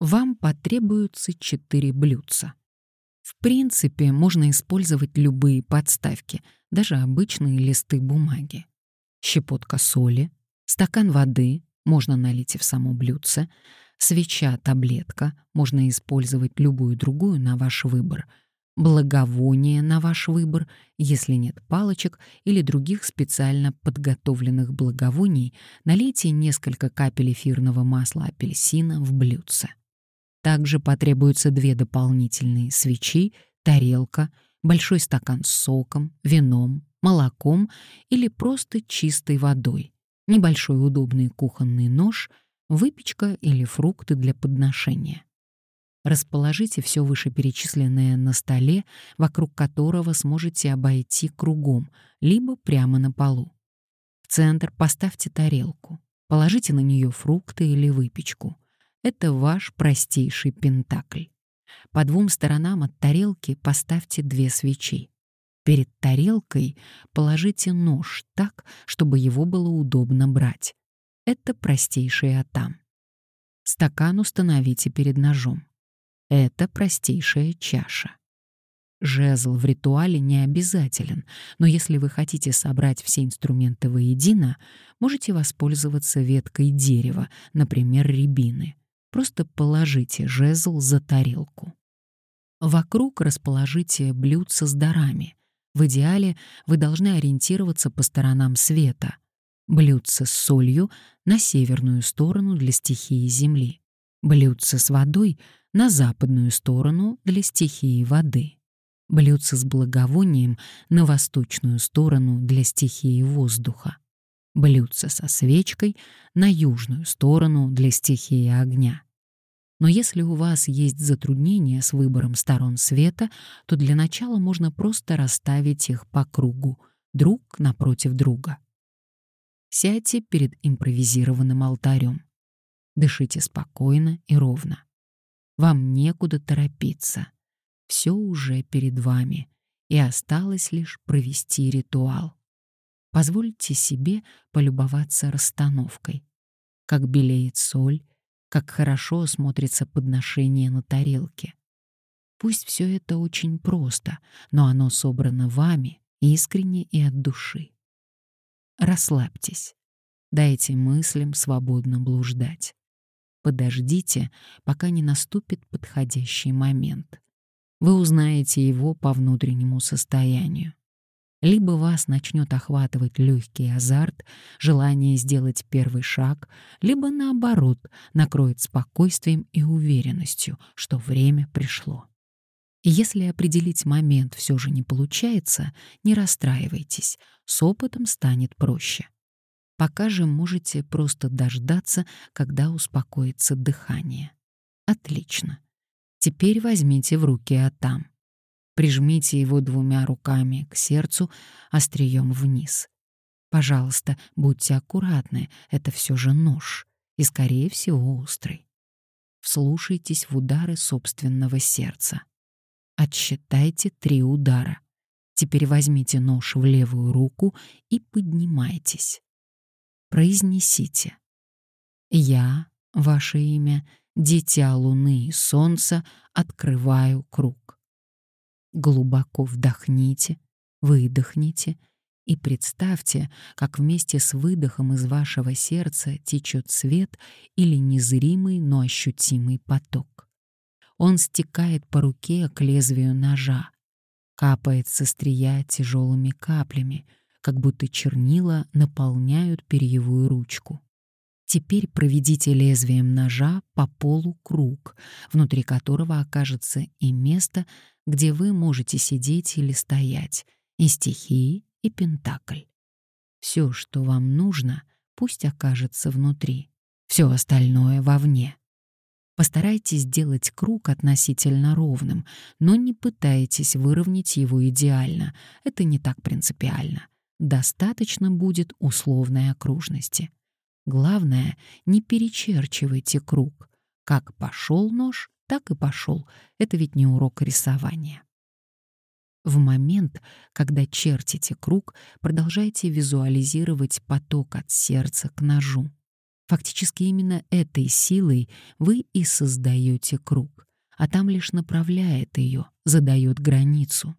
Вам потребуются четыре блюдца. В принципе, можно использовать любые подставки, даже обычные листы бумаги. Щепотка соли, стакан воды, можно налить и в само блюдце, свеча, таблетка, можно использовать любую другую на ваш выбор, благовоние на ваш выбор, если нет палочек или других специально подготовленных благовоний, налейте несколько капель эфирного масла апельсина в блюдце. Также потребуются две дополнительные свечи, тарелка, большой стакан с соком, вином, молоком или просто чистой водой, небольшой удобный кухонный нож, выпечка или фрукты для подношения. Расположите все вышеперечисленное на столе, вокруг которого сможете обойти кругом, либо прямо на полу. В центр поставьте тарелку, положите на нее фрукты или выпечку. Это ваш простейший пентакль. По двум сторонам от тарелки поставьте две свечи. Перед тарелкой положите нож так, чтобы его было удобно брать. Это простейший атам. Стакан установите перед ножом. Это простейшая чаша. Жезл в ритуале не обязателен, но если вы хотите собрать все инструменты воедино, можете воспользоваться веткой дерева, например, рябины. Просто положите жезл за тарелку. Вокруг расположите блюдца с дарами. В идеале вы должны ориентироваться по сторонам света. Блюдце с солью на северную сторону для стихии Земли. Блюдце с водой на западную сторону для стихии воды. Блюдце с благовонием на восточную сторону для стихии воздуха блюдце со свечкой на южную сторону для стихии огня. Но если у вас есть затруднения с выбором сторон света, то для начала можно просто расставить их по кругу, друг напротив друга. Сядьте перед импровизированным алтарем. Дышите спокойно и ровно. Вам некуда торопиться. Все уже перед вами, и осталось лишь провести ритуал. Позвольте себе полюбоваться расстановкой. Как белеет соль, как хорошо смотрится подношение на тарелке. Пусть все это очень просто, но оно собрано вами искренне и от души. Расслабьтесь. Дайте мыслям свободно блуждать. Подождите, пока не наступит подходящий момент. Вы узнаете его по внутреннему состоянию. Либо вас начнет охватывать легкий азарт, желание сделать первый шаг, либо наоборот накроет спокойствием и уверенностью, что время пришло. Если определить момент все же не получается, не расстраивайтесь, с опытом станет проще. Пока же можете просто дождаться, когда успокоится дыхание. Отлично. Теперь возьмите в руки Атам. Прижмите его двумя руками к сердцу, острием вниз. Пожалуйста, будьте аккуратны, это все же нож, и, скорее всего, острый. Вслушайтесь в удары собственного сердца. Отсчитайте три удара. Теперь возьмите нож в левую руку и поднимайтесь. Произнесите. «Я, ваше имя, дитя луны и солнца, открываю круг». Глубоко вдохните, выдохните и представьте, как вместе с выдохом из вашего сердца течет свет или незримый, но ощутимый поток. Он стекает по руке к лезвию ножа, капает со стрия тяжелыми каплями, как будто чернила наполняют перьевую ручку. Теперь проведите лезвием ножа по полу круг, внутри которого окажется и место, где вы можете сидеть или стоять, и стихии, и пентакль. Все, что вам нужно, пусть окажется внутри, все остальное вовне. Постарайтесь сделать круг относительно ровным, но не пытайтесь выровнять его идеально, это не так принципиально. Достаточно будет условной окружности. Главное, не перечерчивайте круг. Как пошел нож, так и пошел. Это ведь не урок рисования. В момент, когда чертите круг, продолжайте визуализировать поток от сердца к ножу. Фактически именно этой силой вы и создаете круг, а там лишь направляет ее, задает границу.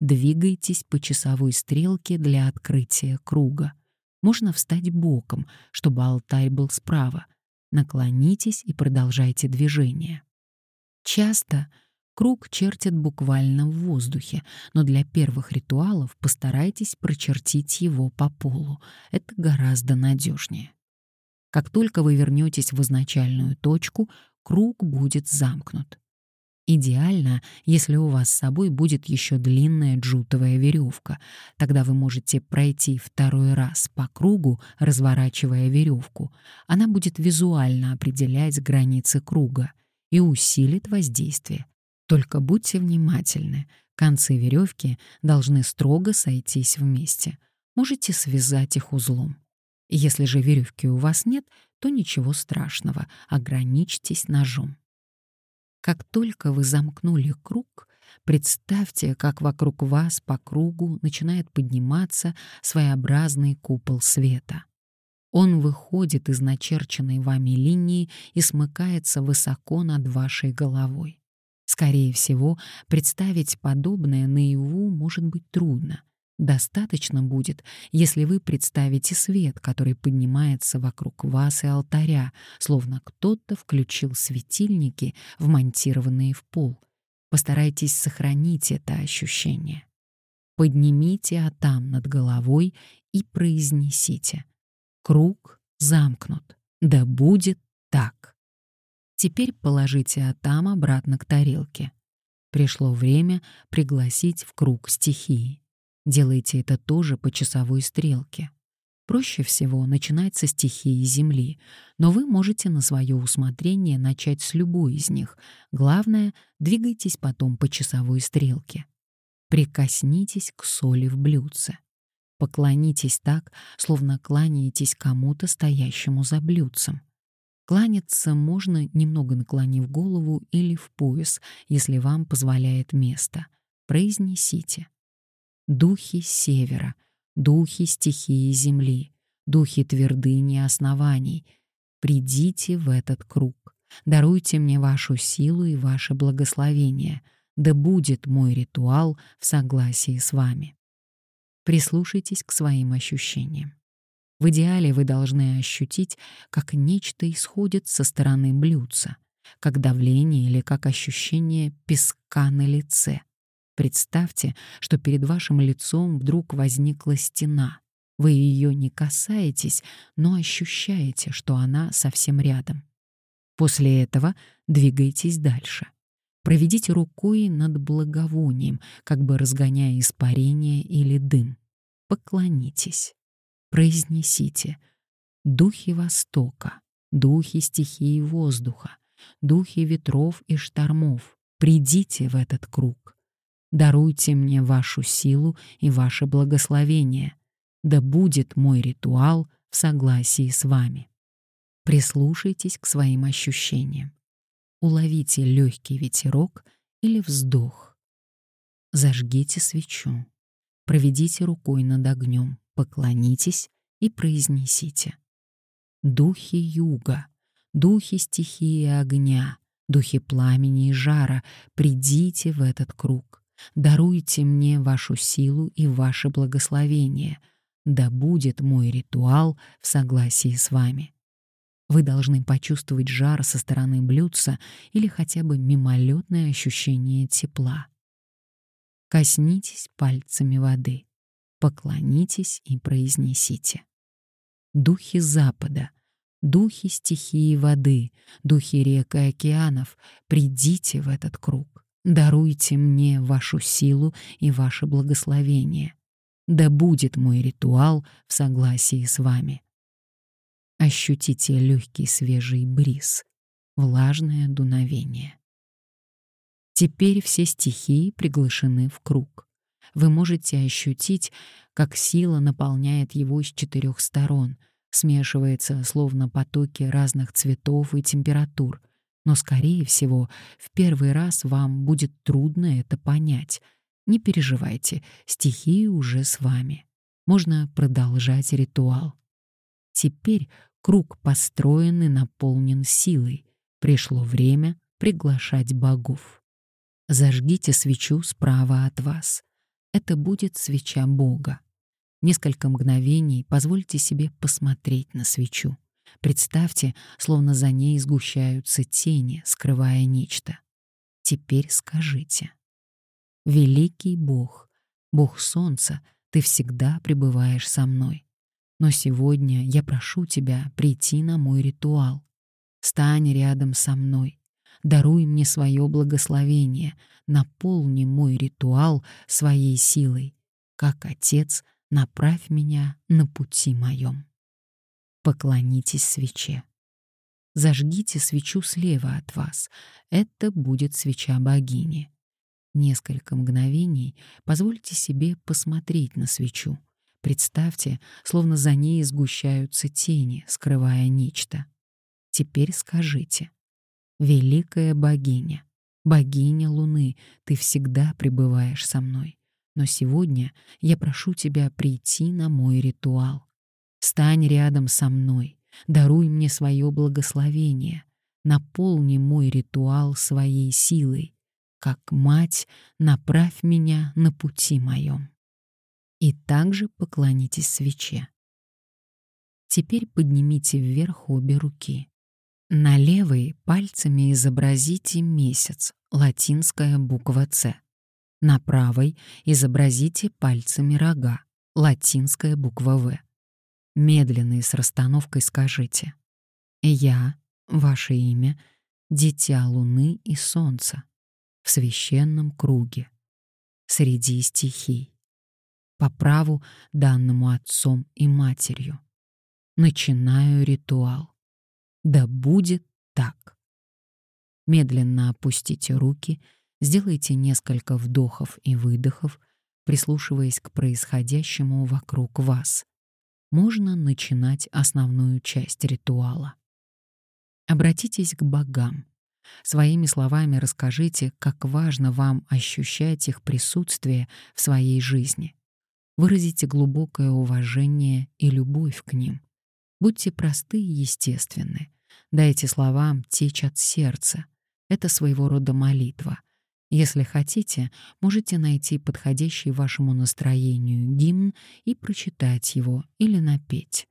Двигайтесь по часовой стрелке для открытия круга. Можно встать боком, чтобы алтарь был справа. Наклонитесь и продолжайте движение. Часто круг чертят буквально в воздухе, но для первых ритуалов постарайтесь прочертить его по полу. Это гораздо надежнее. Как только вы вернетесь в изначальную точку, круг будет замкнут. Идеально, если у вас с собой будет еще длинная джутовая веревка. Тогда вы можете пройти второй раз по кругу, разворачивая веревку. Она будет визуально определять границы круга и усилит воздействие. Только будьте внимательны. Концы веревки должны строго сойтись вместе. Можете связать их узлом. Если же веревки у вас нет, то ничего страшного, ограничьтесь ножом. Как только вы замкнули круг, представьте, как вокруг вас по кругу начинает подниматься своеобразный купол света. Он выходит из начерченной вами линии и смыкается высоко над вашей головой. Скорее всего, представить подобное наяву может быть трудно, Достаточно будет, если вы представите свет, который поднимается вокруг вас и алтаря, словно кто-то включил светильники, вмонтированные в пол. Постарайтесь сохранить это ощущение. Поднимите атам над головой и произнесите «Круг замкнут, да будет так». Теперь положите атам обратно к тарелке. Пришло время пригласить в круг стихии. Делайте это тоже по часовой стрелке. Проще всего начинать со стихии Земли, но вы можете на свое усмотрение начать с любой из них. Главное, двигайтесь потом по часовой стрелке. Прикоснитесь к соли в блюдце. Поклонитесь так, словно кланяетесь кому-то, стоящему за блюдцем. Кланяться можно, немного наклонив голову или в пояс, если вам позволяет место. Произнесите духи севера, духи стихии земли, духи твердыни оснований, придите в этот круг, даруйте мне вашу силу и ваше благословение, да будет мой ритуал в согласии с вами. Прислушайтесь к своим ощущениям. В идеале вы должны ощутить, как нечто исходит со стороны блюдца, как давление или как ощущение песка на лице — Представьте, что перед вашим лицом вдруг возникла стена. Вы ее не касаетесь, но ощущаете, что она совсем рядом. После этого двигайтесь дальше. Проведите рукой над благовонием, как бы разгоняя испарение или дым. Поклонитесь. Произнесите «Духи Востока, духи стихии воздуха, духи ветров и штормов, придите в этот круг. Даруйте мне вашу силу и ваше благословение. Да будет мой ритуал в согласии с вами. Прислушайтесь к своим ощущениям. Уловите легкий ветерок или вздох. Зажгите свечу. Проведите рукой над огнем, поклонитесь и произнесите. Духи юга, духи стихии огня, духи пламени и жара, придите в этот круг. Даруйте мне вашу силу и ваше благословение. Да будет мой ритуал в согласии с вами. Вы должны почувствовать жар со стороны блюдца или хотя бы мимолетное ощущение тепла. Коснитесь пальцами воды, поклонитесь и произнесите. Духи Запада, духи стихии воды, духи рек и океанов, придите в этот круг. Даруйте мне вашу силу и ваше благословение. Да будет мой ритуал в согласии с вами. Ощутите легкий свежий бриз, влажное дуновение. Теперь все стихии приглашены в круг. Вы можете ощутить, как сила наполняет его с четырех сторон, смешивается словно потоки разных цветов и температур — но, скорее всего, в первый раз вам будет трудно это понять. Не переживайте, стихии уже с вами. Можно продолжать ритуал. Теперь Круг построен и наполнен силой. Пришло время приглашать богов. Зажгите свечу справа от вас. Это будет свеча Бога. Несколько мгновений позвольте себе посмотреть на свечу. Представьте, словно за ней сгущаются тени, скрывая нечто. Теперь скажите. Великий Бог, Бог Солнца, ты всегда пребываешь со мной. Но сегодня я прошу тебя прийти на мой ритуал. Стань рядом со мной. Даруй мне свое благословение. Наполни мой ритуал своей силой. Как Отец, направь меня на пути моем. Поклонитесь свече. Зажгите свечу слева от вас. Это будет свеча богини. Несколько мгновений позвольте себе посмотреть на свечу. Представьте, словно за ней сгущаются тени, скрывая нечто. Теперь скажите. Великая богиня, богиня Луны, ты всегда пребываешь со мной. Но сегодня я прошу тебя прийти на мой ритуал. Стань рядом со мной, даруй мне свое благословение, наполни мой ритуал своей силой. Как мать, направь меня на пути моем и также поклонитесь свече. Теперь поднимите вверх обе руки. На левой пальцами изобразите месяц, латинская буква «С». На правой изобразите пальцами рога, латинская буква «В». Медленно и с расстановкой скажите «Я, ваше имя, дитя луны и солнца, в священном круге, среди стихий по праву, данному отцом и матерью. Начинаю ритуал. Да будет так. Медленно опустите руки, сделайте несколько вдохов и выдохов, прислушиваясь к происходящему вокруг вас. Можно начинать основную часть ритуала. Обратитесь к богам. Своими словами расскажите, как важно вам ощущать их присутствие в своей жизни. Выразите глубокое уважение и любовь к ним. Будьте просты и естественны. Дайте словам течь от сердца. Это своего рода молитва. Если хотите, можете найти подходящий вашему настроению гимн и прочитать его или напеть.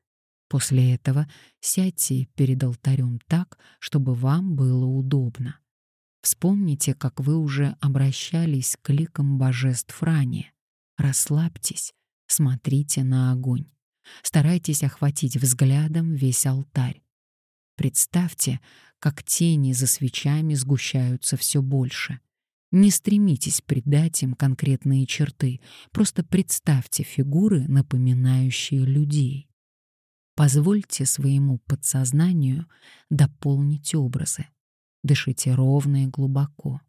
После этого сядьте перед алтарем так, чтобы вам было удобно. Вспомните, как вы уже обращались к ликам божеств ранее. Расслабьтесь, Смотрите на огонь. Старайтесь охватить взглядом весь алтарь. Представьте, как тени за свечами сгущаются все больше. Не стремитесь придать им конкретные черты, просто представьте фигуры, напоминающие людей. Позвольте своему подсознанию дополнить образы. Дышите ровно и глубоко.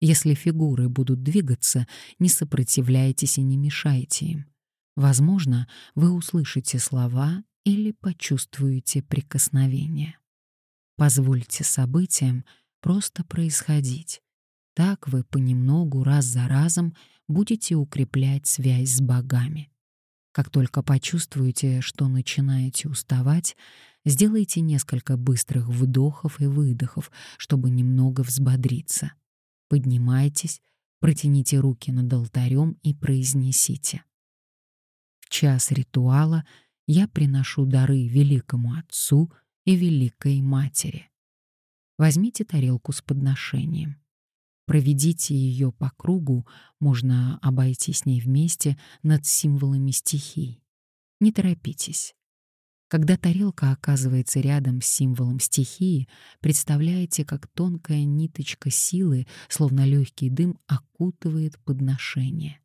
Если фигуры будут двигаться, не сопротивляйтесь и не мешайте им. Возможно, вы услышите слова или почувствуете прикосновение. Позвольте событиям просто происходить. Так вы понемногу, раз за разом, будете укреплять связь с богами. Как только почувствуете, что начинаете уставать, сделайте несколько быстрых вдохов и выдохов, чтобы немного взбодриться. Поднимайтесь, протяните руки над алтарем и произнесите. В час ритуала я приношу дары великому Отцу и Великой Матери. Возьмите тарелку с подношением. Проведите ее по кругу, можно обойти с ней вместе над символами стихий. Не торопитесь. Когда тарелка оказывается рядом с символом стихии, представляете, как тонкая ниточка силы, словно легкий дым, окутывает подношение.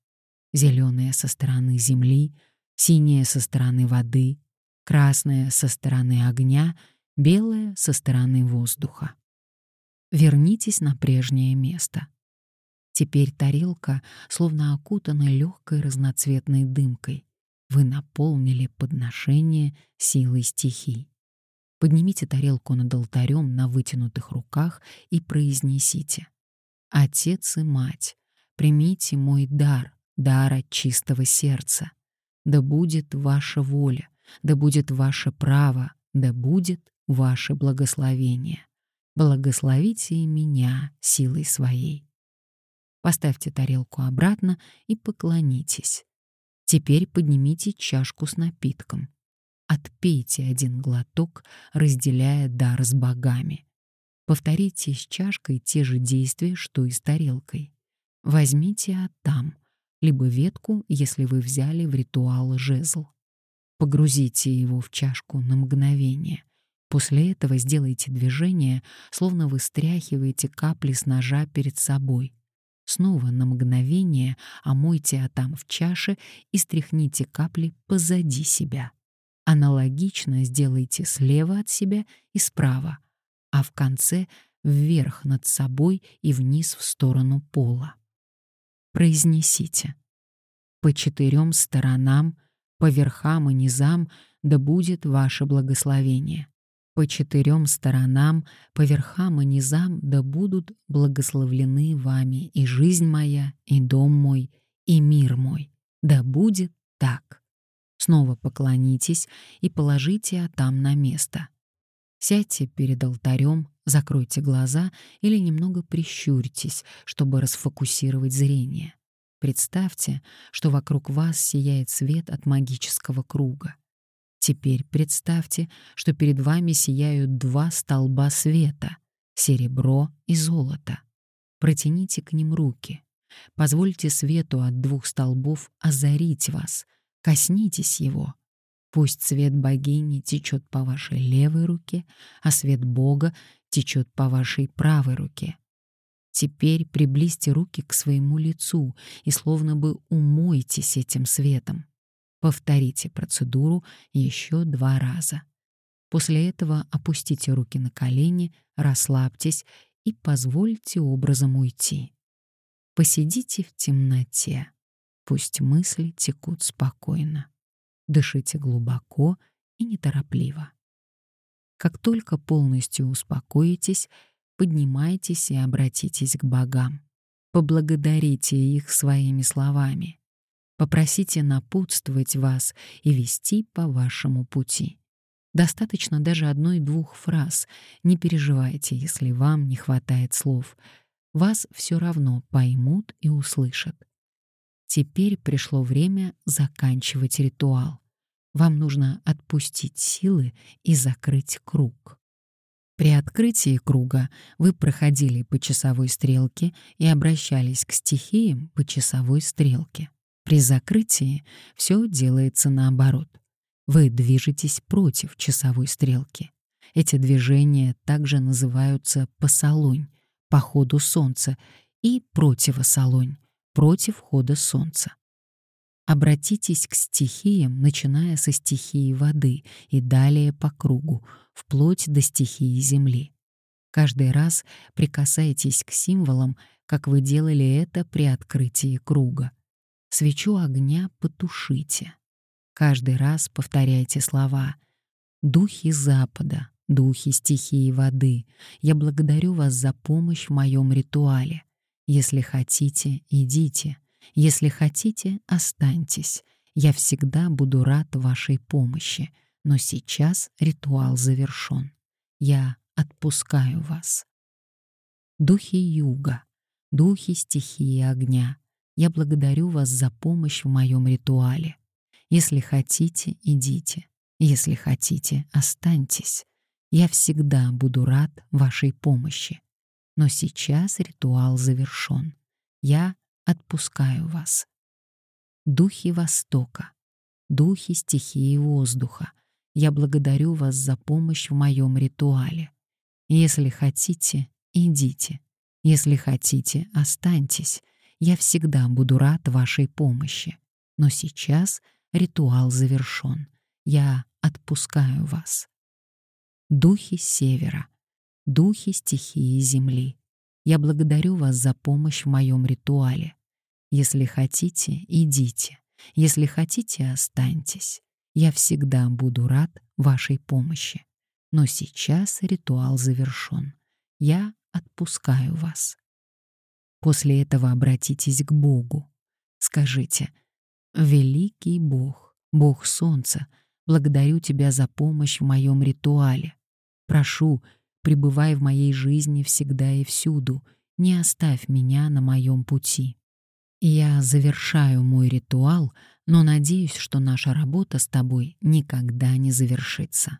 Зеленая со стороны земли, синяя со стороны воды, красная со стороны огня, белая со стороны воздуха. Вернитесь на прежнее место. Теперь тарелка словно окутана легкой разноцветной дымкой — вы наполнили подношение силой стихий. Поднимите тарелку над алтарем на вытянутых руках и произнесите. «Отец и мать, примите мой дар, дар от чистого сердца. Да будет ваша воля, да будет ваше право, да будет ваше благословение. Благословите и меня силой своей. Поставьте тарелку обратно и поклонитесь. Теперь поднимите чашку с напитком. Отпейте один глоток, разделяя дар с богами. Повторите с чашкой те же действия, что и с тарелкой. Возьмите атам, либо ветку, если вы взяли в ритуал жезл. Погрузите его в чашку на мгновение. После этого сделайте движение, словно вы стряхиваете капли с ножа перед собой. Снова на мгновение омойте атам в чаше и стряхните капли позади себя. Аналогично сделайте слева от себя и справа, а в конце вверх над собой и вниз в сторону пола. Произнесите. По четырем сторонам, по верхам и низам да будет ваше благословение. По четырем сторонам, по верхам и низам да будут благословлены вами и жизнь моя, и дом мой, и мир мой. Да будет так. Снова поклонитесь и положите Атам на место. Сядьте перед алтарем, закройте глаза или немного прищурьтесь, чтобы расфокусировать зрение. Представьте, что вокруг вас сияет свет от магического круга. Теперь представьте, что перед вами сияют два столба света — серебро и золото. Протяните к ним руки. Позвольте свету от двух столбов озарить вас. Коснитесь его. Пусть свет богини течет по вашей левой руке, а свет Бога течет по вашей правой руке. Теперь приблизьте руки к своему лицу и словно бы умойтесь этим светом. Повторите процедуру еще два раза. После этого опустите руки на колени, расслабьтесь и позвольте образом уйти. Посидите в темноте. Пусть мысли текут спокойно. Дышите глубоко и неторопливо. Как только полностью успокоитесь, поднимайтесь и обратитесь к богам. Поблагодарите их своими словами. Попросите напутствовать вас и вести по вашему пути. Достаточно даже одной-двух фраз. Не переживайте, если вам не хватает слов. Вас все равно поймут и услышат. Теперь пришло время заканчивать ритуал. Вам нужно отпустить силы и закрыть круг. При открытии круга вы проходили по часовой стрелке и обращались к стихиям по часовой стрелке. При закрытии все делается наоборот. Вы движетесь против часовой стрелки. Эти движения также называются посолонь, по ходу солнца, и противосолонь, против хода солнца. Обратитесь к стихиям, начиная со стихии воды и далее по кругу, вплоть до стихии земли. Каждый раз прикасайтесь к символам, как вы делали это при открытии круга. Свечу огня потушите. Каждый раз повторяйте слова «Духи Запада, духи стихии воды, я благодарю вас за помощь в моем ритуале. Если хотите, идите. Если хотите, останьтесь. Я всегда буду рад вашей помощи, но сейчас ритуал завершен. Я отпускаю вас. Духи юга, духи стихии огня, я благодарю вас за помощь в моем ритуале. Если хотите, идите. Если хотите, останьтесь. Я всегда буду рад вашей помощи. Но сейчас ритуал завершен. Я отпускаю вас. Духи Востока, духи стихии воздуха, я благодарю вас за помощь в моем ритуале. Если хотите, идите. Если хотите, останьтесь. Я всегда буду рад вашей помощи. Но сейчас ритуал завершен. Я отпускаю вас. Духи Севера, духи стихии Земли, я благодарю вас за помощь в моем ритуале. Если хотите, идите. Если хотите, останьтесь. Я всегда буду рад вашей помощи. Но сейчас ритуал завершен. Я отпускаю вас. После этого обратитесь к Богу. Скажите, «Великий Бог, Бог Солнца, благодарю тебя за помощь в моем ритуале. Прошу, пребывай в моей жизни всегда и всюду, не оставь меня на моем пути. Я завершаю мой ритуал, но надеюсь, что наша работа с тобой никогда не завершится.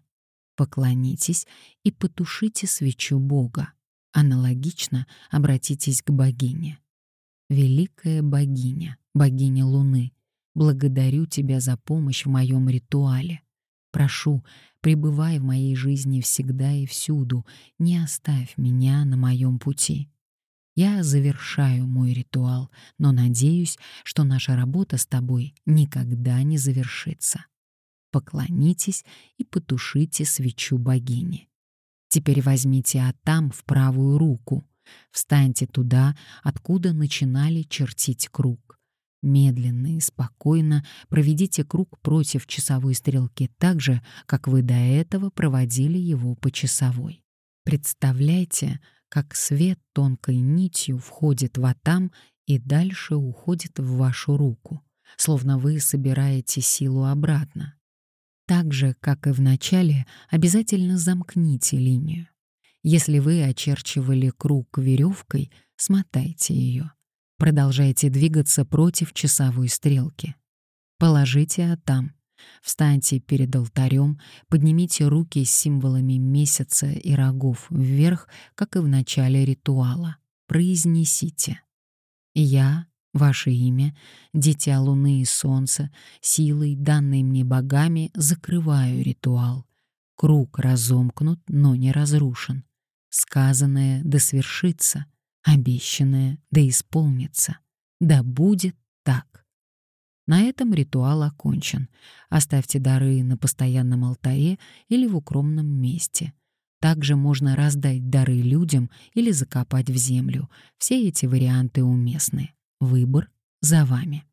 Поклонитесь и потушите свечу Бога. Аналогично обратитесь к богине. Великая богиня, богиня Луны, благодарю тебя за помощь в моем ритуале. Прошу, пребывай в моей жизни всегда и всюду, не оставь меня на моем пути. Я завершаю мой ритуал, но надеюсь, что наша работа с тобой никогда не завершится. Поклонитесь и потушите свечу богини. Теперь возьмите Атам в правую руку. Встаньте туда, откуда начинали чертить круг. Медленно и спокойно проведите круг против часовой стрелки так же, как вы до этого проводили его по часовой. Представляйте, как свет тонкой нитью входит в атам и дальше уходит в вашу руку, словно вы собираете силу обратно. Так же, как и в начале, обязательно замкните линию. Если вы очерчивали круг веревкой, смотайте ее. Продолжайте двигаться против часовой стрелки. Положите атам, Встаньте перед алтарем, поднимите руки с символами месяца и рогов вверх, как и в начале ритуала. Произнесите. «Я, ваше имя, дитя луны и солнца, силой, данной мне богами, закрываю ритуал. Круг разомкнут, но не разрушен. Сказанное да свершится, обещанное да исполнится. Да будет так». На этом ритуал окончен. Оставьте дары на постоянном алтаре или в укромном месте. Также можно раздать дары людям или закопать в землю. Все эти варианты уместны. Выбор за вами.